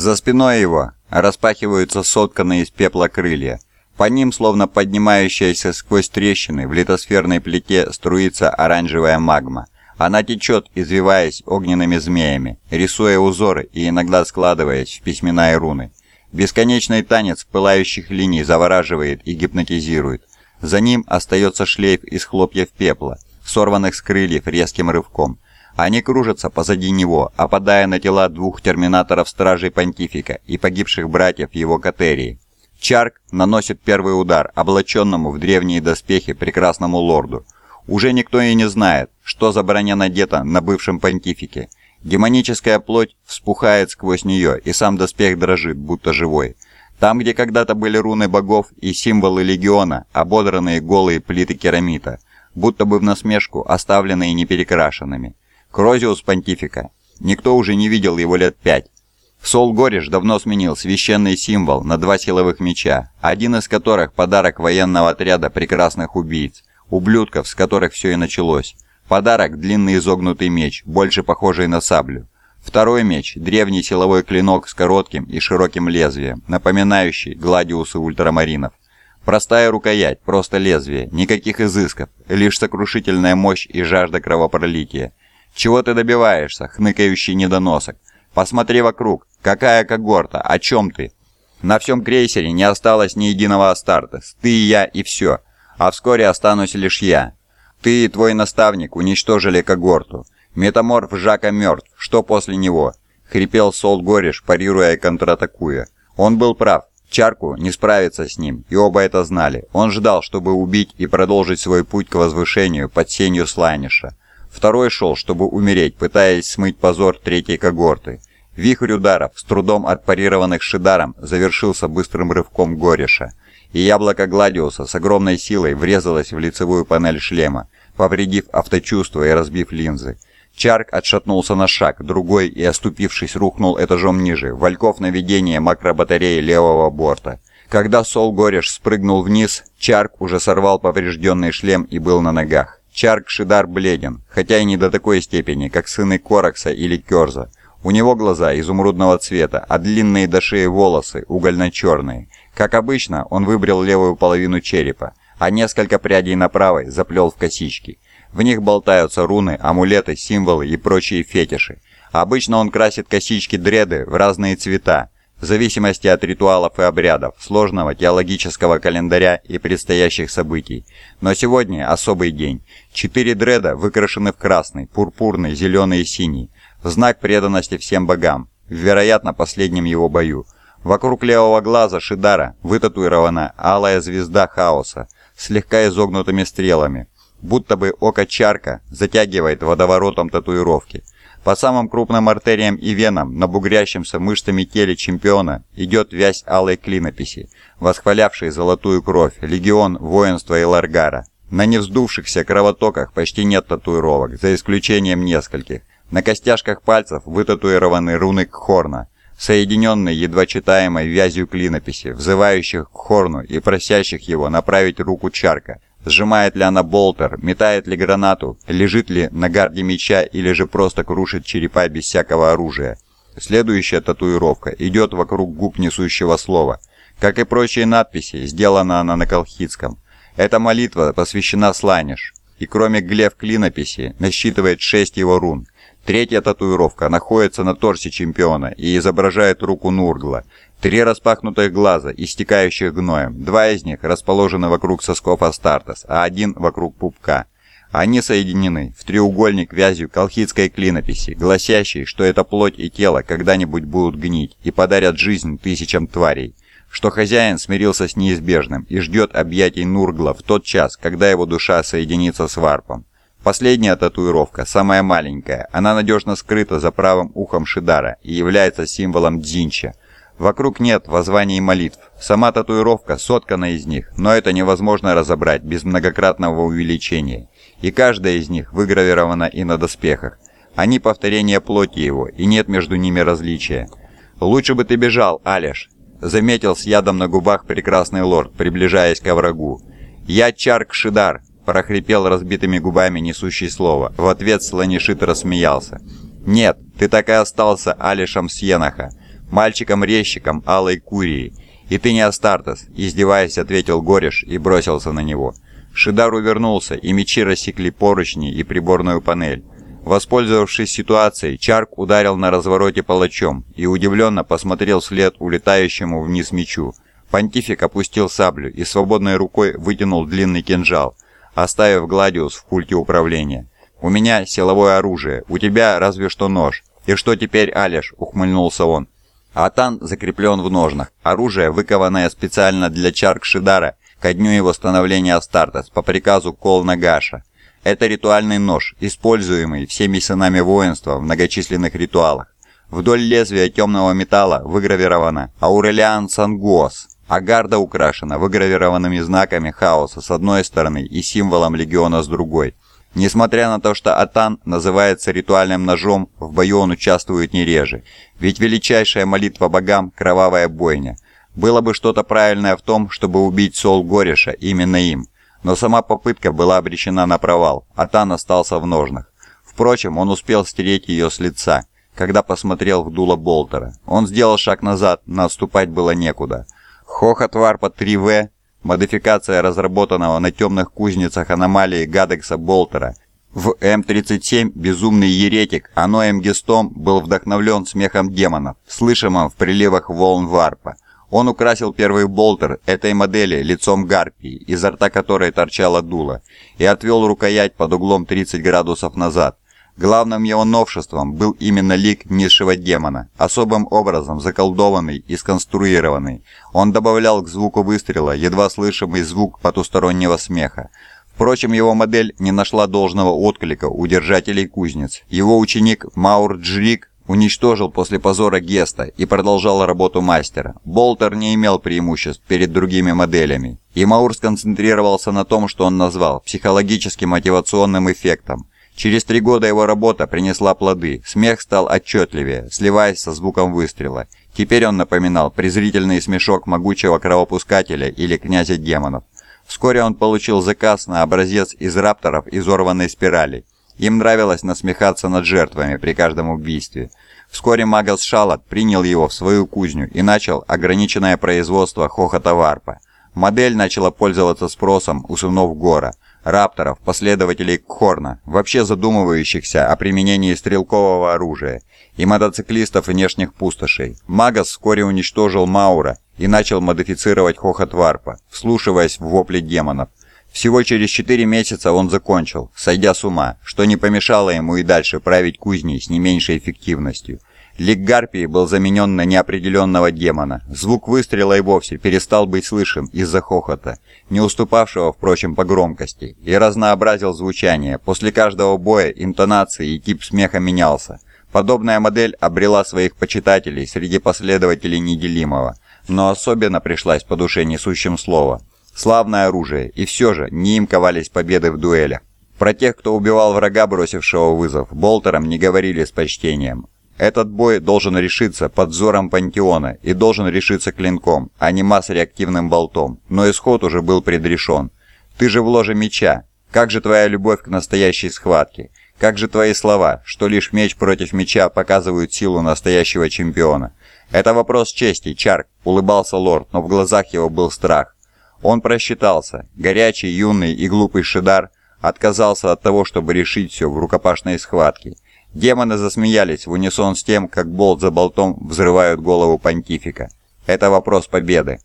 За спиной его распахиваются сотканные из пепла крылья. По ним, словно поднимающаяся сквозь трещины, в литосферной плите струится оранжевая магма. Она течет, извиваясь огненными змеями, рисуя узоры и иногда складываясь в письмена и руны. Бесконечный танец пылающих линий завораживает и гипнотизирует. За ним остается шлейф из хлопьев пепла, сорванных с крыльев резким рывком. Они кружатся позади него, опадая на тела двух терминаторов-стражей Понтифика и погибших братьев его катерии. Чарк наносит первый удар облаченному в древние доспехи прекрасному лорду. Уже никто и не знает, что за броня надета на бывшем Понтифике. Демоническая плоть вспухает сквозь нее, и сам доспех дрожит, будто живой. Там, где когда-то были руны богов и символы легиона, ободранные голые плиты керамита, будто бы в насмешку оставленные неперекрашенными. Крозиус Понтифика. Никто уже не видел его лет пять. Сол Гориш давно сменил священный символ на два силовых меча, один из которых подарок военного отряда прекрасных убийц, ублюдков, с которых все и началось. Подарок – длинный изогнутый меч, больше похожий на саблю. Второй меч – древний силовой клинок с коротким и широким лезвием, напоминающий гладиусы ультрамаринов. Простая рукоять, просто лезвие, никаких изысков, лишь сокрушительная мощь и жажда кровопролития. «Чего ты добиваешься, хныкающий недоносок? Посмотри вокруг. Какая когорта? О чем ты?» «На всем крейсере не осталось ни единого Астартес. Ты и я, и все. А вскоре останусь лишь я. Ты и твой наставник уничтожили когорту. Метаморф Жака мертв. Что после него?» Хрипел Сол Гориш, парируя и контратакуя. Он был прав. Чарку не справиться с ним, и оба это знали. Он ждал, чтобы убить и продолжить свой путь к возвышению под сенью Слайниша. Второй шел, чтобы умереть, пытаясь смыть позор третьей когорты. Вихрь ударов, с трудом отпарированных Шидаром, завершился быстрым рывком Гореша, и яблоко Гладиуса с огромной силой врезалось в лицевую панель шлема, повредив авточувство и разбив линзы. Чарк отшатнулся на шаг, другой и, оступившись, рухнул этажом ниже, вальков наведения макробатареи левого борта. Когда Сол Гореш спрыгнул вниз, Чарк уже сорвал поврежденный шлем и был на ногах. Чарк Шидар бледен, хотя и не до такой степени, как сыны Коракса или Керза. У него глаза изумрудного цвета, а длинные до шеи волосы угольно-черные. Как обычно, он выбрал левую половину черепа, а несколько прядей на правой заплел в косички. В них болтаются руны, амулеты, символы и прочие фетиши. Обычно он красит косички дреды в разные цвета, в зависимости от ритуалов и обрядов, сложного теологического календаря и предстоящих событий. Но сегодня особый день. Четыре дреда выкрашены в красный, пурпурный, зеленый и синий, в знак преданности всем богам, в, вероятно, последнем его бою. Вокруг левого глаза Шидара вытатуирована алая звезда хаоса, слегка изогнутыми стрелами, будто бы око чарка затягивает водоворотом татуировки. По самым крупным артериям и венам на бугрящемся мышцами теле чемпиона идет вязь алой клинописи, восхвалявшей золотую кровь, легион воинства Эларгара. На невздувшихся кровотоках почти нет татуировок, за исключением нескольких. На костяшках пальцев вытатуированы руны Кхорна, соединенные едва читаемой вязью клинописи, взывающих к Хорну и просящих его направить руку Чарка, Сжимает ли она болтер, метает ли гранату, лежит ли на гарде меча или же просто крушит черепа без всякого оружия. Следующая татуировка идет вокруг губ несущего слова. Как и прочие надписи, сделана она на колхидском. Эта молитва посвящена Сланиш, и кроме глев клинописи насчитывает шесть его рун. Третья татуировка находится на торсе чемпиона и изображает руку Нургла, Три распахнутых глаза, истекающих гноем. Два из них расположены вокруг сосков Астартес, а один вокруг пупка. Они соединены в треугольник вязью колхидской клинописи, гласящей, что эта плоть и тело когда-нибудь будут гнить и подарят жизнь тысячам тварей. Что хозяин смирился с неизбежным и ждет объятий Нургла в тот час, когда его душа соединится с варпом. Последняя татуировка, самая маленькая, она надежно скрыта за правым ухом Шидара и является символом Дзинча, Вокруг нет воззваний и молитв. Сама татуировка соткана из них, но это невозможно разобрать без многократного увеличения. И каждая из них выгравирована и на доспехах. Они повторение плоти его, и нет между ними различия. «Лучше бы ты бежал, Алиш», — заметил с ядом на губах прекрасный лорд, приближаясь к врагу. «Я Чарк Шидар», — прохрипел разбитыми губами несущий слово. В ответ Слонишит рассмеялся. «Нет, ты так и остался Алишем Сьенаха. мальчиком-резчиком Алой Курии. «И ты не Астартес», — издеваясь, ответил Гореш и бросился на него. Шидар увернулся, и мечи рассекли поручни и приборную панель. Воспользовавшись ситуацией, Чарк ударил на развороте палачом и удивленно посмотрел вслед улетающему вниз мечу. Понтифик опустил саблю и свободной рукой вытянул длинный кинжал, оставив Гладиус в культе управления. «У меня силовое оружие, у тебя разве что нож. И что теперь, Алиш?» — ухмыльнулся он. Атан закреплен в ножнах. Оружие, выкованное специально для Чарк Шидара ко дню его становления Астартес по приказу Кол Нагаша. Это ритуальный нож, используемый всеми сынами воинства в многочисленных ритуалах. Вдоль лезвия темного металла выгравировано «Аурелиан Сангуос», а гарда украшена выгравированными знаками хаоса с одной стороны и символом легиона с другой. Несмотря на то, что Атан называется ритуальным ножом, в бою он участвует не реже, ведь величайшая молитва богам – кровавая бойня. Было бы что-то правильное в том, чтобы убить Сол Гореша именно им – но сама попытка была обречена на провал, а Тан остался в ножнах. Впрочем, он успел стереть ее с лица, когда посмотрел в дуло Болтера. Он сделал шаг назад, но отступать было некуда. Хохот Варпа 3В, модификация разработанного на темных кузницах аномалии Гадекса Болтера, в М-37 «Безумный еретик» Аноем Гестом был вдохновлен смехом демонов, слышимым в приливах волн Варпа. Он украсил первый болтер этой модели лицом гарпии, изо рта которой торчало дуло, и отвел рукоять под углом 30 градусов назад. Главным его новшеством был именно лик низшего демона, особым образом заколдованный и сконструированный. Он добавлял к звуку выстрела едва слышимый звук потустороннего смеха. Впрочем, его модель не нашла должного отклика у держателей кузнец. Его ученик Маур Джрик уничтожил после позора Геста и продолжал работу мастера. Болтер не имел преимуществ перед другими моделями, и Маур сконцентрировался на том, что он назвал психологическим мотивационным эффектом. Через три года его работа принесла плоды, смех стал отчетливее, сливаясь со звуком выстрела. Теперь он напоминал презрительный смешок могучего кровопускателя или князя демонов. Вскоре он получил заказ на образец из рапторов изорванной спирали. Им нравилось насмехаться над жертвами при каждом убийстве. Вскоре Магас Шалат принял его в свою кузню и начал ограниченное производство хохота варпа. Модель начала пользоваться спросом у сынов Гора, рапторов, последователей Кхорна, вообще задумывающихся о применении стрелкового оружия, и мотоциклистов внешних пустошей. Магас вскоре уничтожил Маура и начал модифицировать хохот варпа, вслушиваясь в вопли демонов. Всего через четыре месяца он закончил, сойдя с ума, что не помешало ему и дальше править кузней с не меньшей эффективностью. Лик Гарпии был заменен на неопределенного демона. Звук выстрела и вовсе перестал быть слышен из-за хохота, не уступавшего, впрочем, по громкости, и разнообразил звучание. После каждого боя интонации и тип смеха менялся. Подобная модель обрела своих почитателей среди последователей неделимого, но особенно пришлась по душе несущим слово – Славное оружие, и все же не им ковались победы в дуэлях. Про тех, кто убивал врага, бросившего вызов, болтерам не говорили с почтением. Этот бой должен решиться под взором пантеона и должен решиться клинком, а не масс-реактивным болтом, но исход уже был предрешен. Ты же в ложе меча. Как же твоя любовь к настоящей схватке? Как же твои слова, что лишь меч против меча показывают силу настоящего чемпиона? Это вопрос чести, Чарк, улыбался лорд, но в глазах его был страх. Он просчитался. Горячий, юный и глупый Шидар отказался от того, чтобы решить все в рукопашной схватке. Демоны засмеялись в унисон с тем, как болт за болтом взрывают голову понтифика. Это вопрос победы.